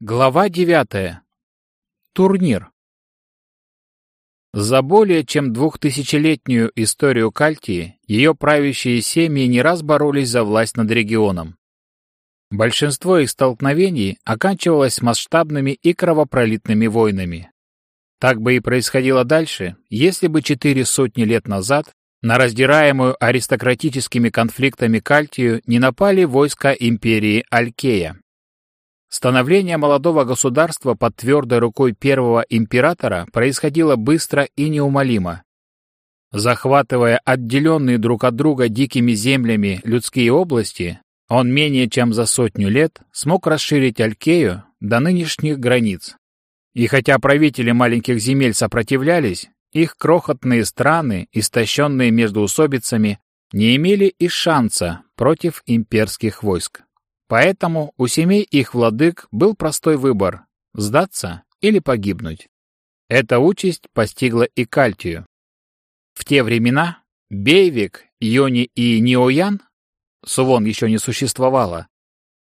Глава 9. Турнир. За более чем двухтысячелетнюю историю Кальтии ее правящие семьи не раз боролись за власть над регионом. Большинство их столкновений оканчивалось масштабными и кровопролитными войнами. Так бы и происходило дальше, если бы четыре сотни лет назад на раздираемую аристократическими конфликтами Кальтию не напали войска империи Алькея. Становление молодого государства под твердой рукой первого императора происходило быстро и неумолимо. Захватывая отделенные друг от друга дикими землями людские области, он менее чем за сотню лет смог расширить Алькею до нынешних границ. И хотя правители маленьких земель сопротивлялись, их крохотные страны, истощенные между усобицами, не имели и шанса против имперских войск. Поэтому у семей их владык был простой выбор – сдаться или погибнуть. Эта участь постигла и Кальтию. В те времена Бейвик, Йони и Ниоян, Сувон еще не существовало,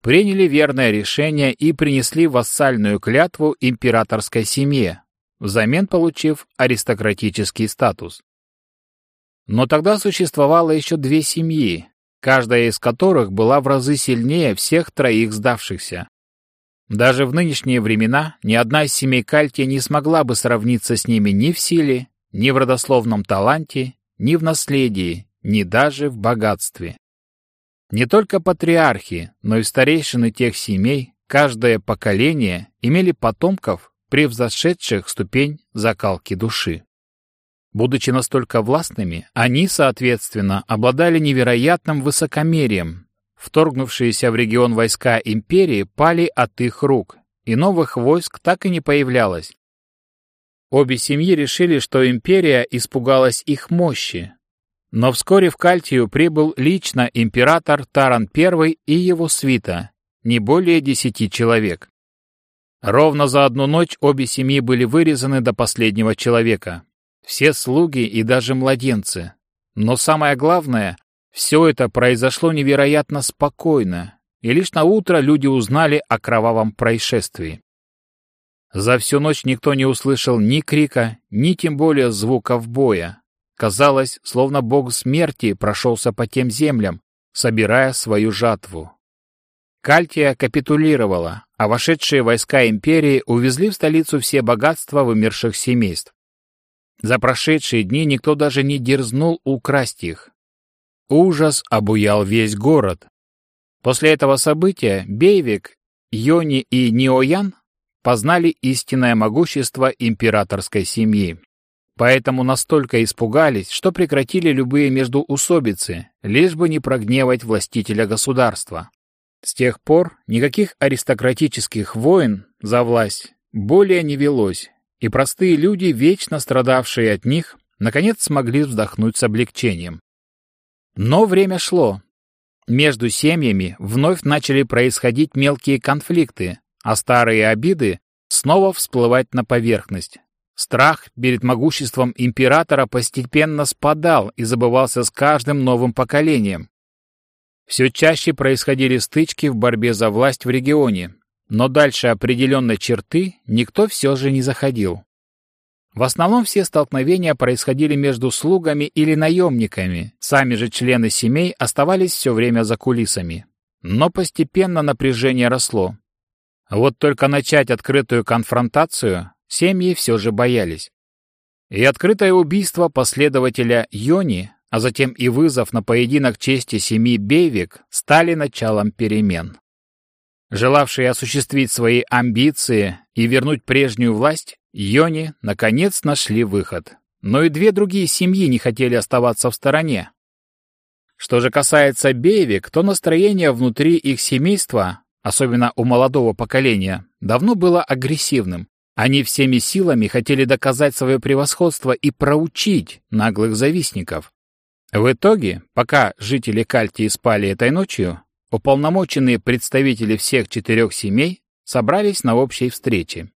приняли верное решение и принесли вассальную клятву императорской семье, взамен получив аристократический статус. Но тогда существовало еще две семьи, каждая из которых была в разы сильнее всех троих сдавшихся. Даже в нынешние времена ни одна из семей Кальтия не смогла бы сравниться с ними ни в силе, ни в родословном таланте, ни в наследии, ни даже в богатстве. Не только патриархи, но и старейшины тех семей, каждое поколение имели потомков, превзошедших ступень закалки души. Будучи настолько властными, они, соответственно, обладали невероятным высокомерием. Вторгнувшиеся в регион войска империи пали от их рук, и новых войск так и не появлялось. Обе семьи решили, что империя испугалась их мощи. Но вскоре в Кальтию прибыл лично император Таран I и его свита, не более десяти человек. Ровно за одну ночь обе семьи были вырезаны до последнего человека все слуги и даже младенцы. Но самое главное, все это произошло невероятно спокойно, и лишь на утро люди узнали о кровавом происшествии. За всю ночь никто не услышал ни крика, ни тем более звуков боя. Казалось, словно бог смерти прошелся по тем землям, собирая свою жатву. Кальтия капитулировала, а вошедшие войска империи увезли в столицу все богатства вымерших семейств. За прошедшие дни никто даже не дерзнул украсть их. Ужас обуял весь город. После этого события Бейвик, Йони и Ниоян познали истинное могущество императорской семьи. Поэтому настолько испугались, что прекратили любые междуусобицы, лишь бы не прогневать властителя государства. С тех пор никаких аристократических войн за власть более не велось, и простые люди, вечно страдавшие от них, наконец смогли вздохнуть с облегчением. Но время шло. Между семьями вновь начали происходить мелкие конфликты, а старые обиды снова всплывать на поверхность. Страх перед могуществом императора постепенно спадал и забывался с каждым новым поколением. Все чаще происходили стычки в борьбе за власть в регионе, но дальше определенной черты никто все же не заходил. В основном все столкновения происходили между слугами или наемниками, сами же члены семей оставались все время за кулисами. Но постепенно напряжение росло. Вот только начать открытую конфронтацию семьи все же боялись. И открытое убийство последователя Йони, а затем и вызов на поединок чести семьи Бейвик стали началом перемен. Желавшие осуществить свои амбиции и вернуть прежнюю власть, Йони, наконец, нашли выход. Но и две другие семьи не хотели оставаться в стороне. Что же касается Бейвик, то настроение внутри их семейства, особенно у молодого поколения, давно было агрессивным. Они всеми силами хотели доказать свое превосходство и проучить наглых завистников. В итоге, пока жители Кальтии спали этой ночью, Уполномоченные представители всех четырех семей собрались на общей встрече.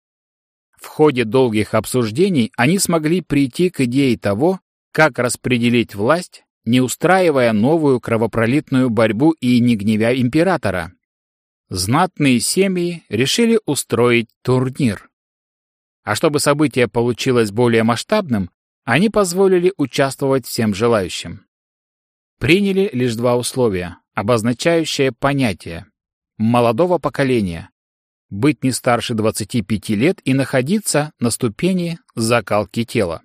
В ходе долгих обсуждений они смогли прийти к идее того, как распределить власть, не устраивая новую кровопролитную борьбу и не гневя императора. знатные семьи решили устроить турнир. А чтобы событие получилось более масштабным, они позволили участвовать всем желающим. Приняли лишь два условия, обозначающие понятие молодого поколения – быть не старше 25 лет и находиться на ступени закалки тела.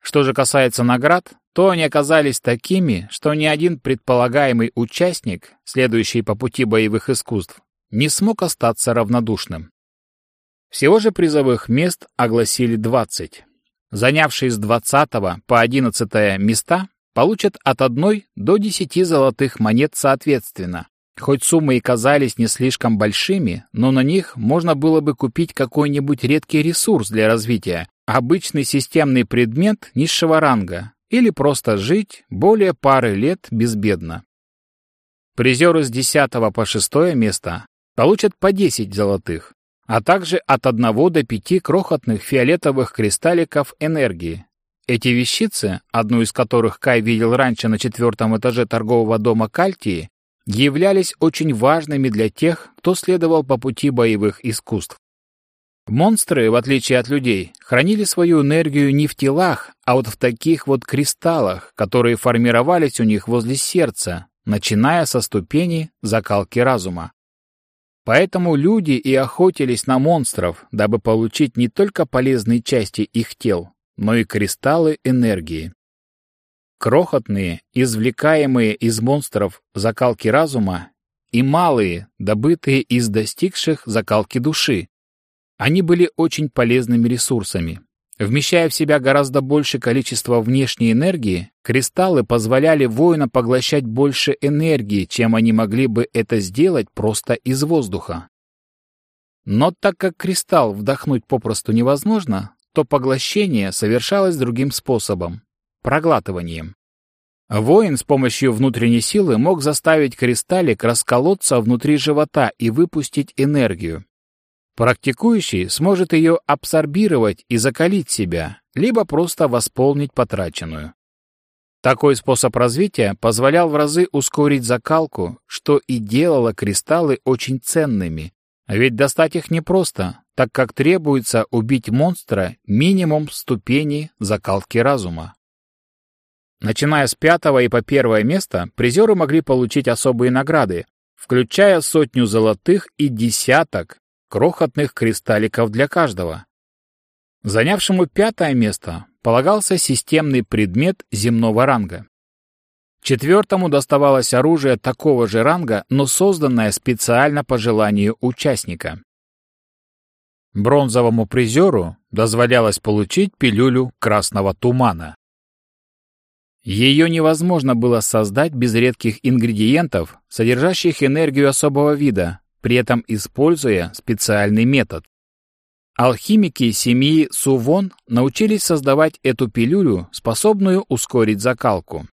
Что же касается наград, то они оказались такими, что ни один предполагаемый участник, следующий по пути боевых искусств, не смог остаться равнодушным. Всего же призовых мест огласили 20. Занявшие с 20 по 11 места получат от 1 до 10 золотых монет соответственно. Хоть суммы и казались не слишком большими, но на них можно было бы купить какой-нибудь редкий ресурс для развития, обычный системный предмет низшего ранга, или просто жить более пары лет безбедно. Призеры с 10 по 6 место получат по 10 золотых, а также от 1 до 5 крохотных фиолетовых кристалликов энергии. Эти вещицы, одну из которых Кай видел раньше на четвертом этаже торгового дома Кальтии, являлись очень важными для тех, кто следовал по пути боевых искусств. Монстры, в отличие от людей, хранили свою энергию не в телах, а вот в таких вот кристаллах, которые формировались у них возле сердца, начиная со ступени закалки разума. Поэтому люди и охотились на монстров, дабы получить не только полезные части их тел, но и кристаллы энергии. Крохотные, извлекаемые из монстров закалки разума, и малые, добытые из достигших закалки души. Они были очень полезными ресурсами. Вмещая в себя гораздо большее количество внешней энергии, кристаллы позволяли воинам поглощать больше энергии, чем они могли бы это сделать просто из воздуха. Но так как кристалл вдохнуть попросту невозможно, то поглощение совершалось другим способом — проглатыванием. Воин с помощью внутренней силы мог заставить кристаллик расколоться внутри живота и выпустить энергию. Практикующий сможет ее абсорбировать и закалить себя, либо просто восполнить потраченную. Такой способ развития позволял в разы ускорить закалку, что и делало кристаллы очень ценными. Ведь достать их непросто, так как требуется убить монстра минимум ступени закалки разума. Начиная с пятого и по первое место, призеры могли получить особые награды, включая сотню золотых и десяток крохотных кристалликов для каждого. Занявшему пятое место полагался системный предмет земного ранга. Четвертому доставалось оружие такого же ранга, но созданное специально по желанию участника. Бронзовому призеру дозволялось получить пилюлю красного тумана. Ее невозможно было создать без редких ингредиентов, содержащих энергию особого вида, при этом используя специальный метод. Алхимики семьи Сувон научились создавать эту пилюлю, способную ускорить закалку.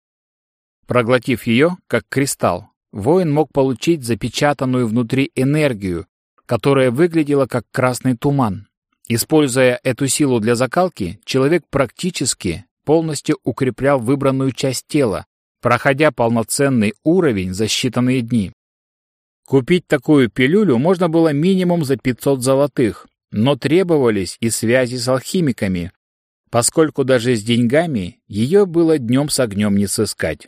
Проглотив ее, как кристалл, воин мог получить запечатанную внутри энергию, которая выглядела как красный туман. Используя эту силу для закалки, человек практически полностью укреплял выбранную часть тела, проходя полноценный уровень за считанные дни. Купить такую пилюлю можно было минимум за 500 золотых, но требовались и связи с алхимиками, поскольку даже с деньгами ее было днем с огнем не сыскать.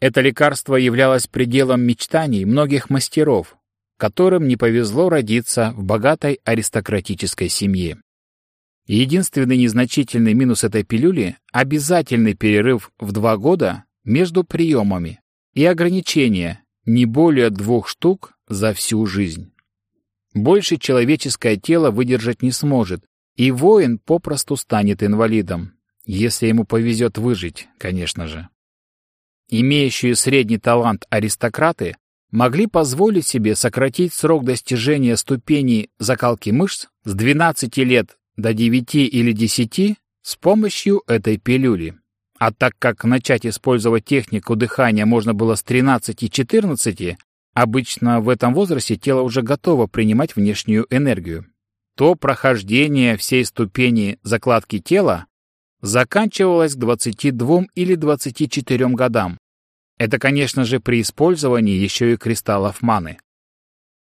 Это лекарство являлось пределом мечтаний многих мастеров, которым не повезло родиться в богатой аристократической семье. Единственный незначительный минус этой пилюли – обязательный перерыв в два года между приемами и ограничение не более двух штук за всю жизнь. Больше человеческое тело выдержать не сможет, и воин попросту станет инвалидом, если ему повезет выжить, конечно же. Имеющие средний талант аристократы могли позволить себе сократить срок достижения ступени закалки мышц с 12 лет до 9 или 10 с помощью этой пилюли. А так как начать использовать технику дыхания можно было с 13 и 14, обычно в этом возрасте тело уже готово принимать внешнюю энергию, то прохождение всей ступени закладки тела заканчивалось к 22 или 24 годам. Это, конечно же, при использовании еще и кристаллов маны.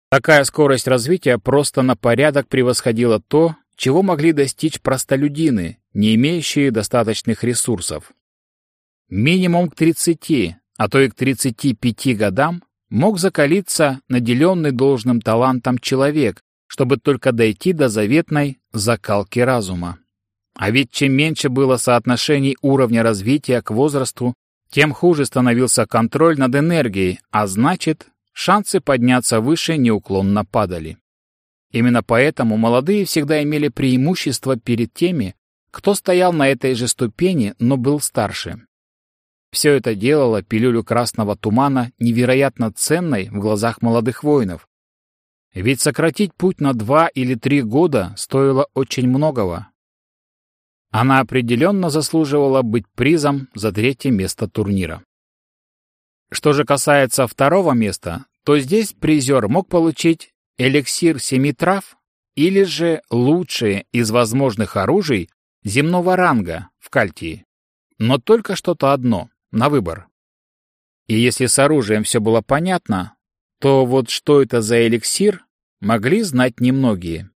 Такая скорость развития просто на порядок превосходила то, чего могли достичь простолюдины, не имеющие достаточных ресурсов. Минимум к 30, а то и к 35 годам мог закалиться наделенный должным талантом человек, чтобы только дойти до заветной закалки разума. А ведь чем меньше было соотношений уровня развития к возрасту, тем хуже становился контроль над энергией, а значит, шансы подняться выше неуклонно падали. Именно поэтому молодые всегда имели преимущество перед теми, кто стоял на этой же ступени, но был старше. Все это делало пилюлю красного тумана невероятно ценной в глазах молодых воинов. Ведь сократить путь на два или три года стоило очень многого. Она определенно заслуживала быть призом за третье место турнира. Что же касается второго места, то здесь призер мог получить эликсир семи трав или же лучшее из возможных оружий земного ранга в Кальтии. Но только что-то одно, на выбор. И если с оружием все было понятно, то вот что это за эликсир, могли знать немногие.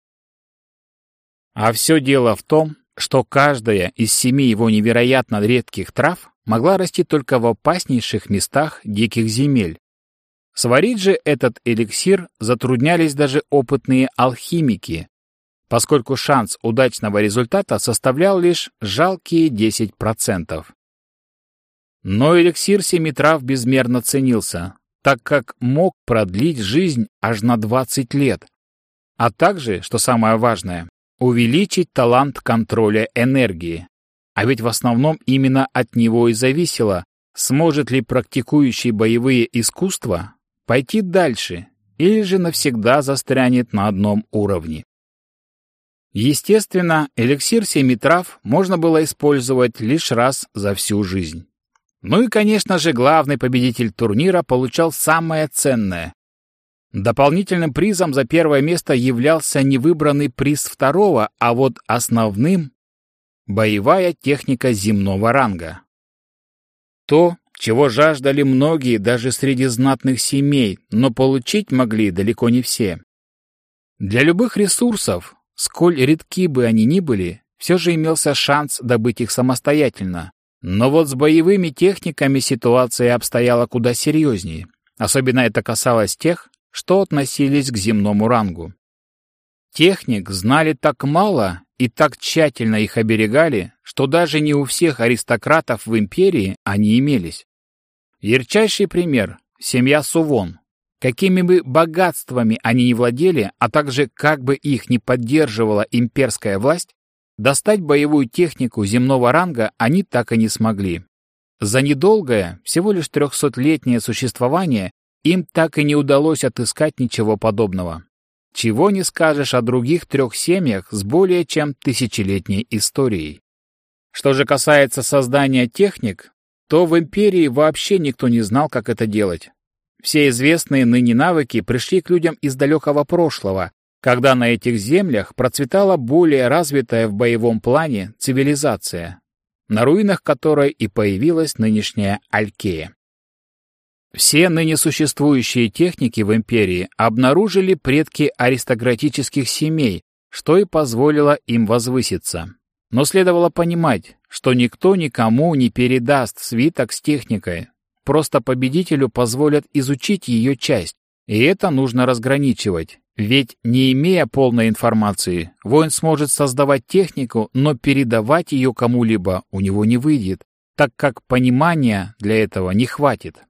А все дело в том, что каждая из семи его невероятно редких трав могла расти только в опаснейших местах диких земель. Сварить же этот эликсир затруднялись даже опытные алхимики, поскольку шанс удачного результата составлял лишь жалкие 10%. Но эликсир семи трав безмерно ценился, так как мог продлить жизнь аж на 20 лет, а также, что самое важное, увеличить талант контроля энергии. А ведь в основном именно от него и зависело, сможет ли практикующий боевые искусства пойти дальше или же навсегда застрянет на одном уровне. Естественно, эликсир семи трав можно было использовать лишь раз за всю жизнь. Ну и, конечно же, главный победитель турнира получал самое ценное. Дополнительным призом за первое место являлся не выбранный приз второго, а вот основным — боевая техника земного ранга. То, чего жаждали многие даже среди знатных семей, но получить могли далеко не все. Для любых ресурсов, сколь редки бы они ни были, все же имелся шанс добыть их самостоятельно. Но вот с боевыми техниками ситуация обстояла куда серьезнее. Особенно это касалось тех, что относились к земному рангу. Техник знали так мало и так тщательно их оберегали, что даже не у всех аристократов в империи они имелись. Ярчайший пример – семья Сувон. Какими бы богатствами они ни владели, а также как бы их ни поддерживала имперская власть, Достать боевую технику земного ранга они так и не смогли. За недолгое, всего лишь трехсотлетнее существование им так и не удалось отыскать ничего подобного. Чего не скажешь о других трех семьях с более чем тысячелетней историей. Что же касается создания техник, то в империи вообще никто не знал, как это делать. Все известные ныне навыки пришли к людям из далекого прошлого, когда на этих землях процветала более развитая в боевом плане цивилизация, на руинах которой и появилась нынешняя Алькея. Все ныне существующие техники в империи обнаружили предки аристократических семей, что и позволило им возвыситься. Но следовало понимать, что никто никому не передаст свиток с техникой, просто победителю позволят изучить ее часть, и это нужно разграничивать. Ведь, не имея полной информации, воин сможет создавать технику, но передавать ее кому-либо у него не выйдет, так как понимания для этого не хватит.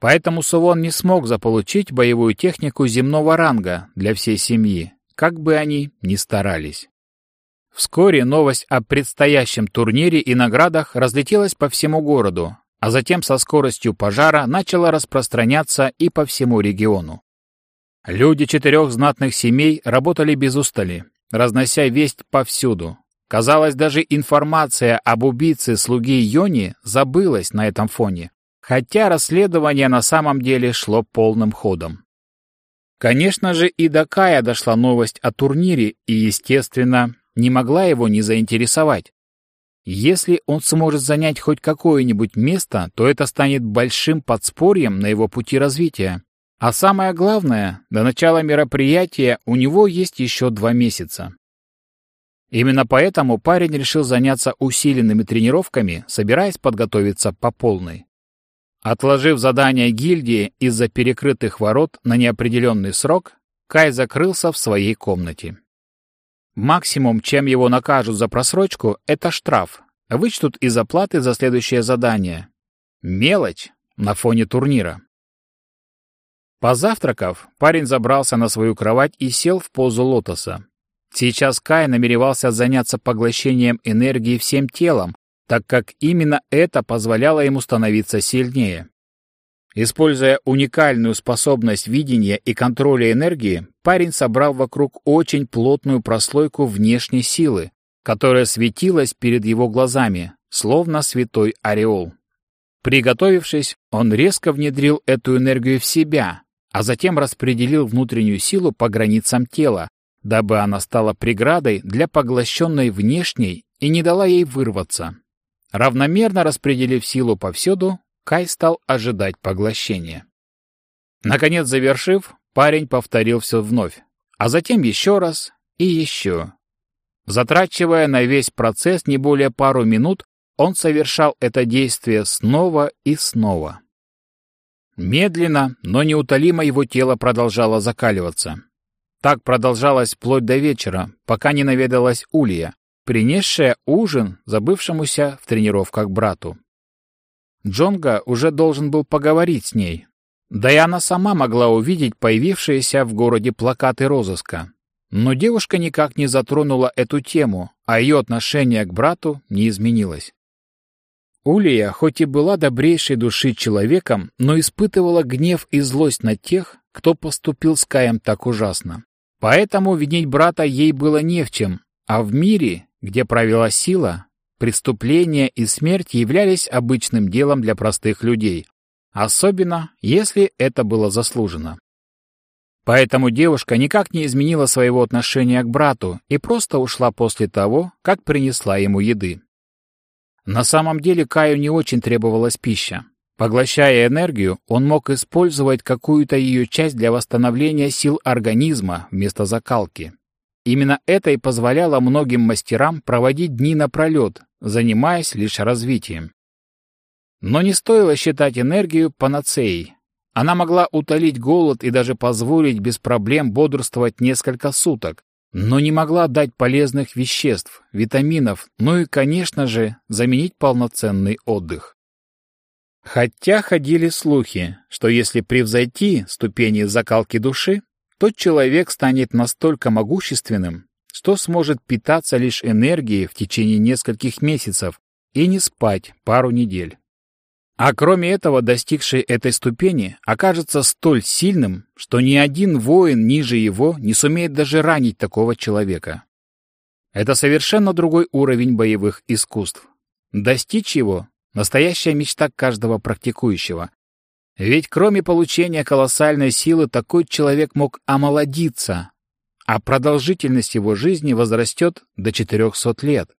Поэтому Сувон не смог заполучить боевую технику земного ранга для всей семьи, как бы они ни старались. Вскоре новость о предстоящем турнире и наградах разлетелась по всему городу, а затем со скоростью пожара начала распространяться и по всему региону. Люди четырех знатных семей работали без устали, разнося весть повсюду. Казалось, даже информация об убийце слуги Йони забылась на этом фоне, хотя расследование на самом деле шло полным ходом. Конечно же, и до Кая дошла новость о турнире и, естественно, не могла его не заинтересовать. Если он сможет занять хоть какое-нибудь место, то это станет большим подспорьем на его пути развития. А самое главное, до начала мероприятия у него есть еще два месяца. Именно поэтому парень решил заняться усиленными тренировками, собираясь подготовиться по полной. Отложив задание гильдии из-за перекрытых ворот на неопределенный срок, Кай закрылся в своей комнате. Максимум, чем его накажут за просрочку, это штраф. Вычтут из оплаты за следующее задание. Мелочь на фоне турнира. Позавтракав, парень забрался на свою кровать и сел в позу лотоса. Сейчас Кай намеревался заняться поглощением энергии всем телом, так как именно это позволяло ему становиться сильнее. Используя уникальную способность видения и контроля энергии, парень собрал вокруг очень плотную прослойку внешней силы, которая светилась перед его глазами, словно святой ореол. Приготовившись, он резко внедрил эту энергию в себя, а затем распределил внутреннюю силу по границам тела, дабы она стала преградой для поглощенной внешней и не дала ей вырваться. Равномерно распределив силу повсюду, Кай стал ожидать поглощения. Наконец завершив, парень повторил все вновь, а затем еще раз и еще. Затрачивая на весь процесс не более пару минут, он совершал это действие снова и снова. Медленно, но неутолимо его тело продолжало закаливаться. Так продолжалось вплоть до вечера, пока не наведалась Улья, принесшая ужин забывшемуся в тренировках брату. Джонга уже должен был поговорить с ней. Да и она сама могла увидеть появившиеся в городе плакаты розыска. Но девушка никак не затронула эту тему, а ее отношение к брату не изменилось. Улия, хоть и была добрейшей души человеком, но испытывала гнев и злость на тех, кто поступил с Каем так ужасно. Поэтому винить брата ей было не в чем, а в мире, где правила сила, преступления и смерть являлись обычным делом для простых людей, особенно если это было заслужено. Поэтому девушка никак не изменила своего отношения к брату и просто ушла после того, как принесла ему еды. На самом деле Каю не очень требовалась пища. Поглощая энергию, он мог использовать какую-то ее часть для восстановления сил организма вместо закалки. Именно это и позволяло многим мастерам проводить дни напролет, занимаясь лишь развитием. Но не стоило считать энергию панацеей. Она могла утолить голод и даже позволить без проблем бодрствовать несколько суток, но не могла дать полезных веществ, витаминов, ну и, конечно же, заменить полноценный отдых. Хотя ходили слухи, что если превзойти ступени закалки души, тот человек станет настолько могущественным, что сможет питаться лишь энергией в течение нескольких месяцев и не спать пару недель. А кроме этого, достигший этой ступени окажется столь сильным, что ни один воин ниже его не сумеет даже ранить такого человека. Это совершенно другой уровень боевых искусств. Достичь его — настоящая мечта каждого практикующего. Ведь кроме получения колоссальной силы, такой человек мог омолодиться, а продолжительность его жизни возрастет до 400 лет.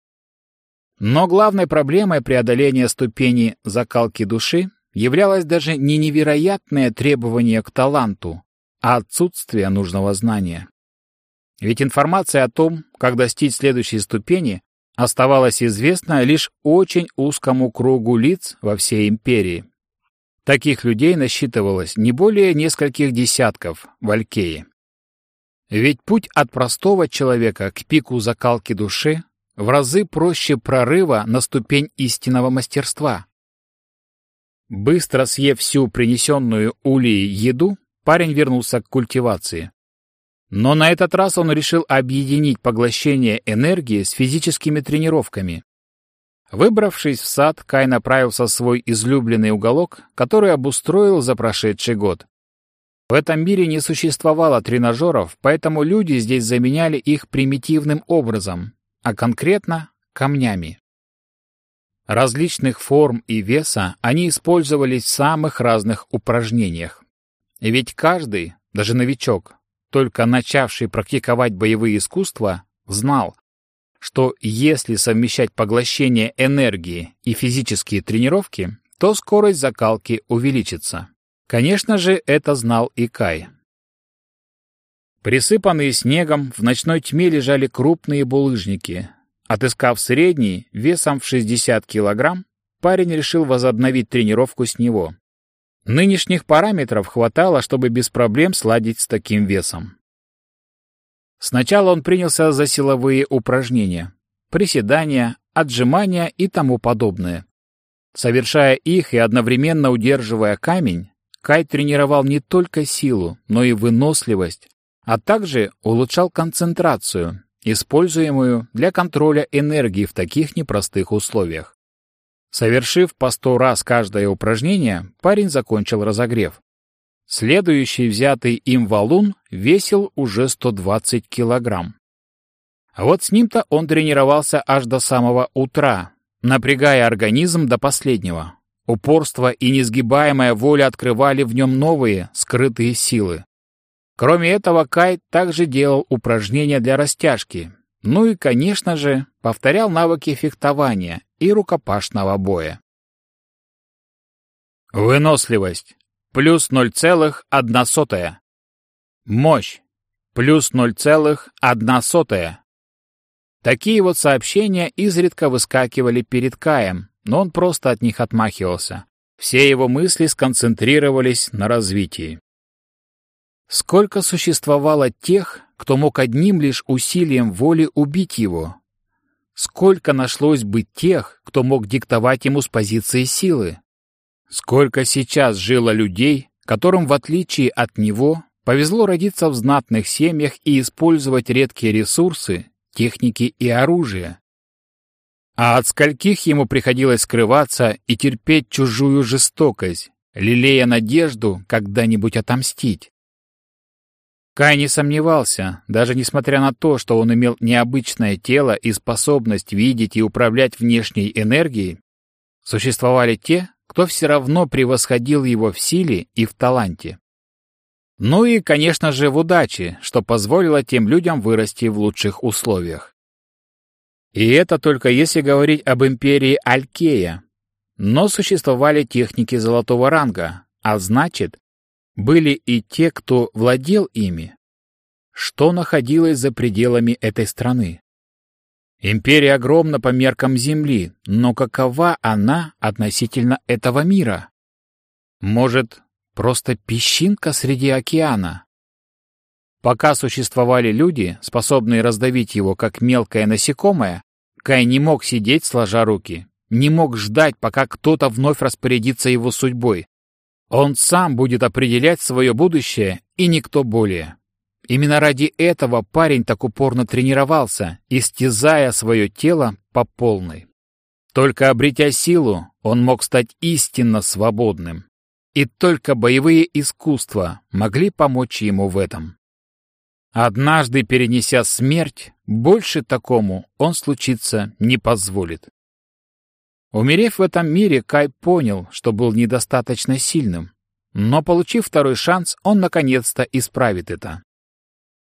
Но главной проблемой преодоления ступени закалки души являлось даже не невероятное требование к таланту, а отсутствие нужного знания. Ведь информация о том, как достичь следующей ступени, оставалась известна лишь очень узкому кругу лиц во всей империи. Таких людей насчитывалось не более нескольких десятков в Алькее. Ведь путь от простого человека к пику закалки души в разы проще прорыва на ступень истинного мастерства. Быстро съев всю принесенную Улей еду, парень вернулся к культивации. Но на этот раз он решил объединить поглощение энергии с физическими тренировками. Выбравшись в сад, Кай направился в свой излюбленный уголок, который обустроил за прошедший год. В этом мире не существовало тренажеров, поэтому люди здесь заменяли их примитивным образом, а конкретно камнями. Различных форм и веса они использовались в самых разных упражнениях. Ведь каждый, даже новичок, только начавший практиковать боевые искусства, знал, что если совмещать поглощение энергии и физические тренировки, то скорость закалки увеличится. Конечно же, это знал и Кай. Присыпанные снегом, в ночной тьме лежали крупные булыжники. Отыскав средний, весом в 60 килограмм, парень решил возобновить тренировку с него. Нынешних параметров хватало, чтобы без проблем сладить с таким весом. Сначала он принялся за силовые упражнения, приседания, отжимания и тому подобное. Совершая их и одновременно удерживая камень, Кай тренировал не только силу, но и выносливость, а также улучшал концентрацию, используемую для контроля энергии в таких непростых условиях. Совершив по сто раз каждое упражнение, парень закончил разогрев. Следующий взятый им валун весил уже 120 килограмм. А вот с ним-то он тренировался аж до самого утра, напрягая организм до последнего. Упорство и несгибаемая воля открывали в нем новые, скрытые силы. Кроме этого, Кай также делал упражнения для растяжки, ну и, конечно же, повторял навыки фехтования и рукопашного боя. Выносливость плюс 0,1. Мощь плюс 0,1. Такие вот сообщения изредка выскакивали перед Каем, но он просто от них отмахивался. Все его мысли сконцентрировались на развитии. Сколько существовало тех, кто мог одним лишь усилием воли убить его? Сколько нашлось бы тех, кто мог диктовать ему с позиции силы? Сколько сейчас жило людей, которым, в отличие от него, повезло родиться в знатных семьях и использовать редкие ресурсы, техники и оружие? А от скольких ему приходилось скрываться и терпеть чужую жестокость, лелея надежду когда-нибудь отомстить? Кай не сомневался, даже несмотря на то, что он имел необычное тело и способность видеть и управлять внешней энергией, существовали те, кто все равно превосходил его в силе и в таланте. Ну и, конечно же, в удаче, что позволило тем людям вырасти в лучших условиях. И это только если говорить об империи Алькея. Но существовали техники золотого ранга, а значит, были и те, кто владел ими. Что находилось за пределами этой страны? Империя огромна по меркам Земли, но какова она относительно этого мира? Может, просто песчинка среди океана? Пока существовали люди, способные раздавить его как мелкое насекомое, Кай не мог сидеть сложа руки, не мог ждать, пока кто-то вновь распорядится его судьбой. Он сам будет определять свое будущее и никто более. Именно ради этого парень так упорно тренировался, истязая свое тело по полной. Только обретя силу, он мог стать истинно свободным. И только боевые искусства могли помочь ему в этом. Однажды перенеся смерть, больше такому он случиться не позволит. Умерев в этом мире, Кай понял, что был недостаточно сильным. Но, получив второй шанс, он наконец-то исправит это.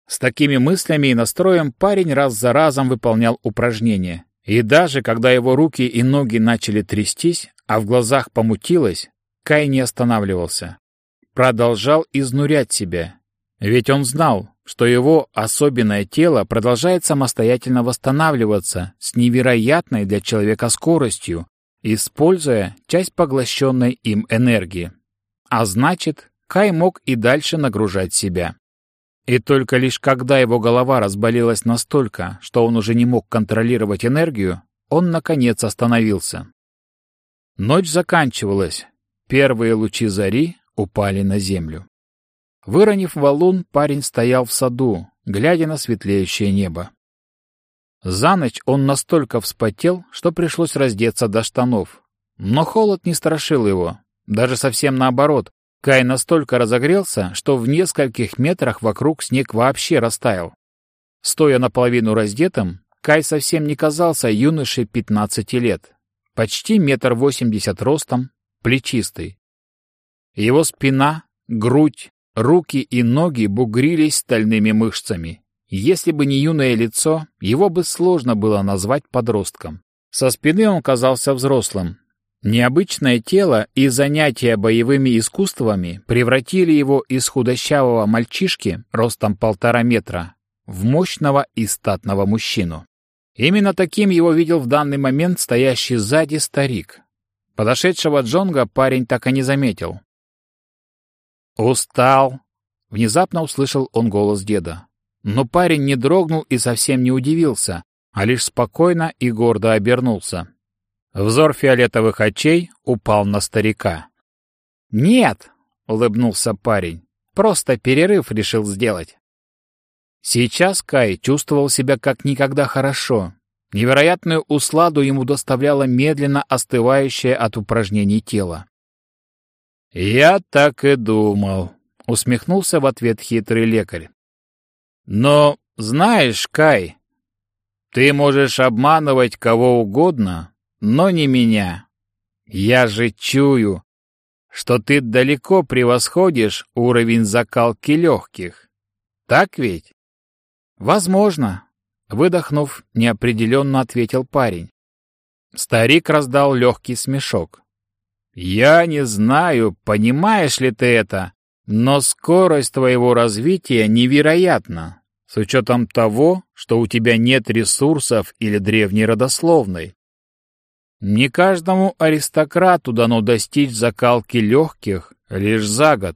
С такими мыслями и настроем парень раз за разом выполнял упражнения. И даже когда его руки и ноги начали трястись, а в глазах помутилось, Кай не останавливался. Продолжал изнурять себя. Ведь он знал, что его особенное тело продолжает самостоятельно восстанавливаться с невероятной для человека скоростью, используя часть поглощенной им энергии. А значит, Кай мог и дальше нагружать себя. И только лишь когда его голова разболелась настолько, что он уже не мог контролировать энергию, он, наконец, остановился. Ночь заканчивалась. Первые лучи зари упали на землю. Выронив валун, парень стоял в саду, глядя на светлеющее небо. За ночь он настолько вспотел, что пришлось раздеться до штанов. Но холод не страшил его, даже совсем наоборот. Кай настолько разогрелся, что в нескольких метрах вокруг снег вообще растаял. Стоя наполовину раздетым, Кай совсем не казался юношей 15 лет. Почти метр восемьдесят ростом, плечистый. Его спина, грудь, Руки и ноги бугрились стальными мышцами. Если бы не юное лицо, его бы сложно было назвать подростком. Со спины он казался взрослым. Необычное тело и занятия боевыми искусствами превратили его из худощавого мальчишки ростом полтора метра в мощного и статного мужчину. Именно таким его видел в данный момент стоящий сзади старик. Подошедшего Джонга парень так и не заметил. «Устал!» — внезапно услышал он голос деда. Но парень не дрогнул и совсем не удивился, а лишь спокойно и гордо обернулся. Взор фиолетовых очей упал на старика. «Нет!» — улыбнулся парень. «Просто перерыв решил сделать». Сейчас Кай чувствовал себя как никогда хорошо. Невероятную усладу ему доставляло медленно остывающее от упражнений тело. «Я так и думал», — усмехнулся в ответ хитрый лекарь. «Но, знаешь, Кай, ты можешь обманывать кого угодно, но не меня. Я же чую, что ты далеко превосходишь уровень закалки легких. Так ведь? Возможно, выдохнув, неопределенно ответил парень. Старик раздал легкий смешок. Я не знаю, понимаешь ли ты это, но скорость твоего развития невероятна, с учетом того, что у тебя нет ресурсов или древней родословной. Не каждому аристократу дано достичь закалки легких лишь за год.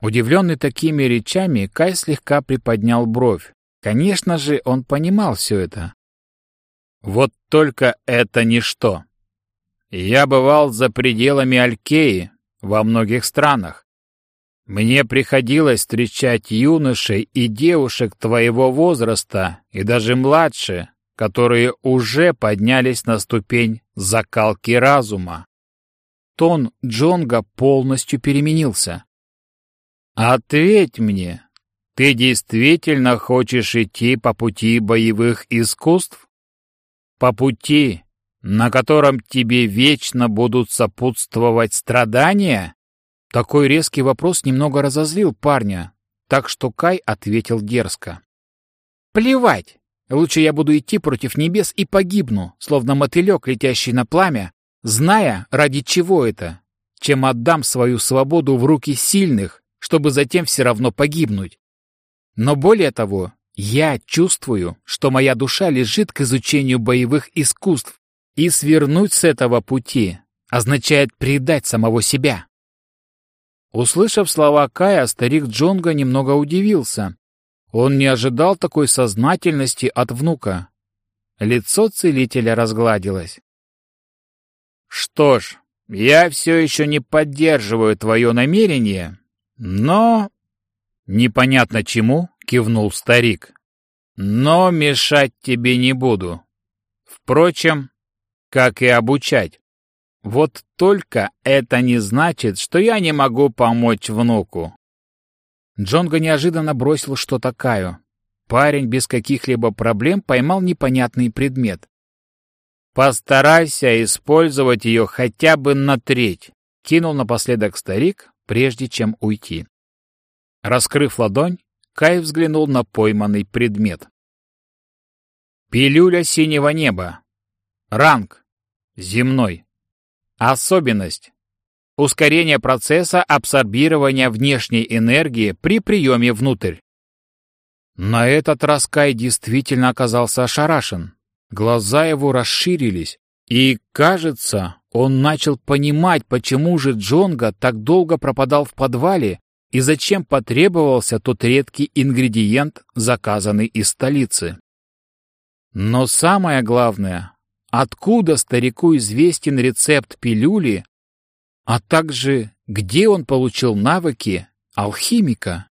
Удивленный такими речами, Кай слегка приподнял бровь. Конечно же, он понимал все это. Вот только это ничто. Я бывал за пределами Алькеи, во многих странах. Мне приходилось встречать юношей и девушек твоего возраста, и даже младше, которые уже поднялись на ступень закалки разума. Тон Джонга полностью переменился. «Ответь мне, ты действительно хочешь идти по пути боевых искусств? По пути, на котором тебе вечно будут сопутствовать страдания?» Такой резкий вопрос немного разозлил парня, так что Кай ответил дерзко. «Плевать! Лучше я буду идти против небес и погибну, словно мотылек, летящий на пламя, зная, ради чего это, чем отдам свою свободу в руки сильных, чтобы затем все равно погибнуть. Но более того, я чувствую, что моя душа лежит к изучению боевых искусств, и свернуть с этого пути означает предать самого себя. Услышав слова Кая, старик Джонга немного удивился, он не ожидал такой сознательности от внука. Лицо целителя разгладилось. «Что ж, я все еще не поддерживаю твое намерение, но...» «Непонятно чему», — кивнул старик. «Но мешать тебе не буду. Впрочем, как и обучать. Вот только это не значит, что я не могу помочь внуку. Джонго неожиданно бросил что-то Каю. Парень без каких-либо проблем поймал непонятный предмет. «Постарайся использовать ее хотя бы на треть», — кинул напоследок старик, прежде чем уйти. Раскрыв ладонь, Кай взглянул на пойманный предмет. Пилюля синего неба. Ранг. Земной. Особенность. Ускорение процесса абсорбирования внешней энергии при приеме внутрь. На этот раз Кай действительно оказался ошарашен. Глаза его расширились, и, кажется, он начал понимать, почему же Джонга так долго пропадал в подвале и зачем потребовался тот редкий ингредиент, заказанный из столицы. Но самое главное, откуда старику известен рецепт пилюли, а также где он получил навыки алхимика.